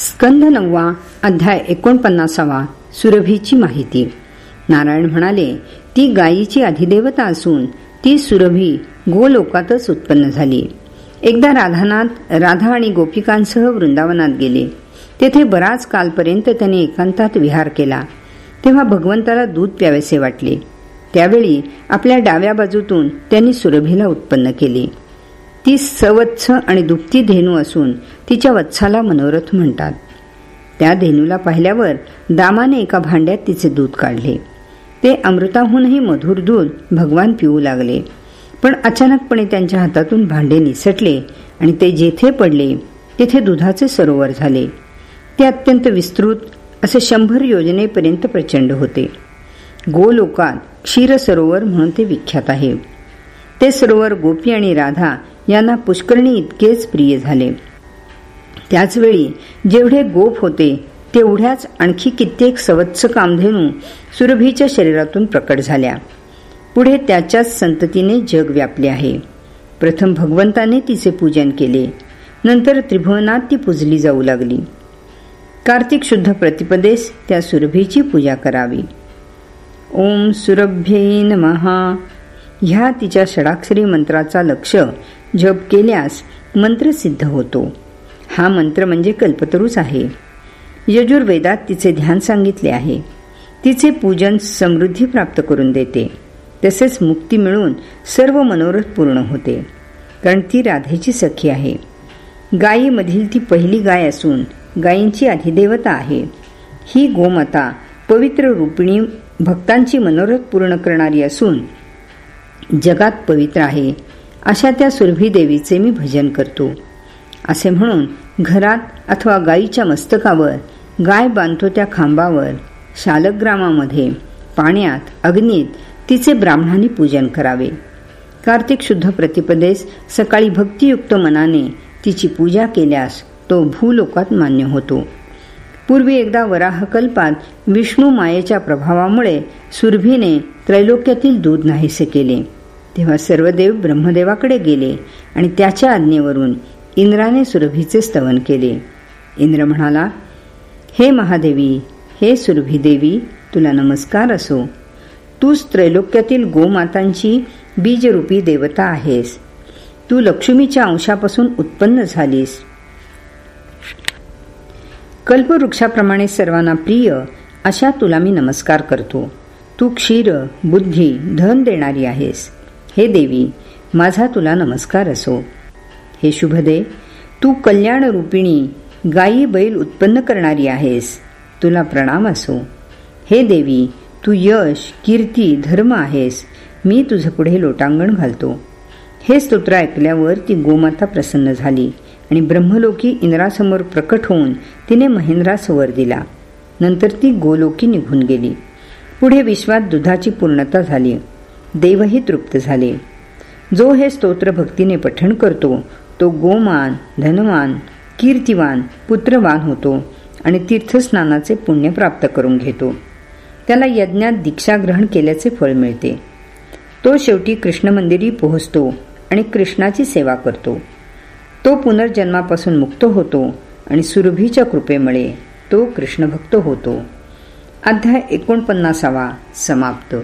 स्कंद नववा अध्याय एकोणपन्नासावा सुरभीची माहिती. नारायण म्हणाले ती गायीची अधिदेवता असून ती सुरभी गोलोकातच उत्पन्न झाली. एकदा राधानाथ राधा आणि गोपिकांसह वृंदावनात गेले. तेथे बराच कालपर्यंत त्यांनी एकांतात विहार केला. तेव्हा भगवंताला दूध प्यावेसे वाटले. त्यावेळी आपल्या डाव्या बाजूतून त्यांनी सुरभीला उत्पन्न केले. ती सवत्स आणि दुप्ती धेनू असून तिच्या वत्साला मनोरथ म्हणतात. त्या धेनूला पाहिल्यावर दामाने एका भांड्यात तिचे दूध काढले. ते अमृताहूनही मधुर दूध भगवान पिऊ लागले. पण अचानकपणे त्यांच्या हातातून भांडे निसटले आणि ते जेथे पडले तेथे दुधाचे सरोवर झाले. ते अत्यंत विस्तृत असे शंभर योजनेपर्यंत प्रचंड होते. गोलोकात क्षीर सरोवर म्हणून ते विख्यात आहे. ते सरोवर गोपी आणि राधा यांना पुष्कळणी इतकेच प्रिय झाले. त्याचवेळी जेवढे गोप होते तेवढ्याच आणखी कित्येक सवत्स कामधेनू सुरभीच्या शरीरातून प्रकट झाल्या. पुढे त्याच्याच संततीने जग व्यापले आहे. प्रथम भगवंताने तिचे पूजन केले. नंतर त्रिभुवनात ती पूजली जाऊ लागली. कार्तिक शुद्ध प्रतिपदेस त्या सुरभीची पूजा करावी. ओम सुरभ्यै नमहा ह्या तिच्या षडाक्षरी मंत्राचा लक्ष जप केल्यास मंत्र सिद्ध होतो. हा मंत्र म्हणजे कल्पतरूच आहे. यजुर्वेदात तिचे ध्यान सांगितले आहे. तिचे पूजन समृद्धी प्राप्त करून देते. तसेच मुक्ती मिळून सर्व मनोरथ पूर्ण होते. कारण ती राधेची सखी आहे. गायीमधील ती पहिली गाय असून गायींची अधिदेवता आहे. ही गोमाता पवित्र रूपिणी भक्तांची मनोरथ पूर्ण करणारी असून जगात पवित्र आहे. अशा त्या सुरभी देवीचे मी भजन करतो. असे म्हणून घरात अथवा गायीच्या मस्तकावर गाय बांधतो त्या खांबावर शालग्रामामध्ये पाण्यात अग्नीत तिचे ब्राह्मणांनी पूजन करावे. कार्तिक शुद्ध प्रतिपदेस सकाळी भक्तियुक्त मनाने तिची पूजा केल्यास तो भूलोकात मान्य होतो. पूर्वी एकदा वराहकल्पात विष्णू मायेच्या प्रभावामुळे सुरभीने त्रैलोक्यातील दूध नाहीसे केले. तेव्हा सर्व देव ब्रह्मदेवाकडे गेले आणि त्याच्या आज्ञेवरून इंद्राने सुरभीचे स्तवन केले. इंद्र म्हणाला हे महादेवी हे सुरभी देवी तुला नमस्कार असो. तूच त्रैलोक्यातील गोमातांची बीजरूपी देवता आहेस. तू लक्ष्मीच्या अंशापासून उत्पन्न झालीस. कल्पवृक्षाप्रमाणे सर्वांना प्रिय अशा तुला मी नमस्कार करतो. तू क्षीर बुद्धी धन देणारी आहेस. हे देवी माझा तुला नमस्कार असो. हे शुभदे तू कल्याण रूपिणी गायी बैल उत्पन्न करणारी आहेस. तुला प्रणाम असो. हे देवी तू यश कीर्ती धर्म आहेस. मी तुझं पुढे लोटांगण घालतो. हे स्तोत्र ऐकल्यावर ती गोमाता प्रसन्न झाली आणि ब्रह्मलोकी इंद्रासमोर प्रकट होऊन तिने महेंद्रास वर दिला. नंतर ती गोलोकी निघून गेली. पुढे विश्वात दुधाची पूर्णता झाली. देवही तृप्त झाले. जो हे स्तोत्र भक्तीने पठण करतो तो गोमान धनवान कीर्तिवान पुत्रवान होतो आणि तीर्थस्नानाचे पुण्य प्राप्त करून घेतो. त्याला यज्ञात दीक्षा ग्रहण केल्याचे फळ मिळते. तो शेवटी कृष्ण मंदिरी पोहोचतो आणि कृष्णाची सेवा करतो. तो पुनर्जन्मापासून मुक्त होतो आणि सुरभीच्या कृपेमुळे तो कृष्णभक्त होतो. अध्याय एकोणपन्नासावा समाप्त.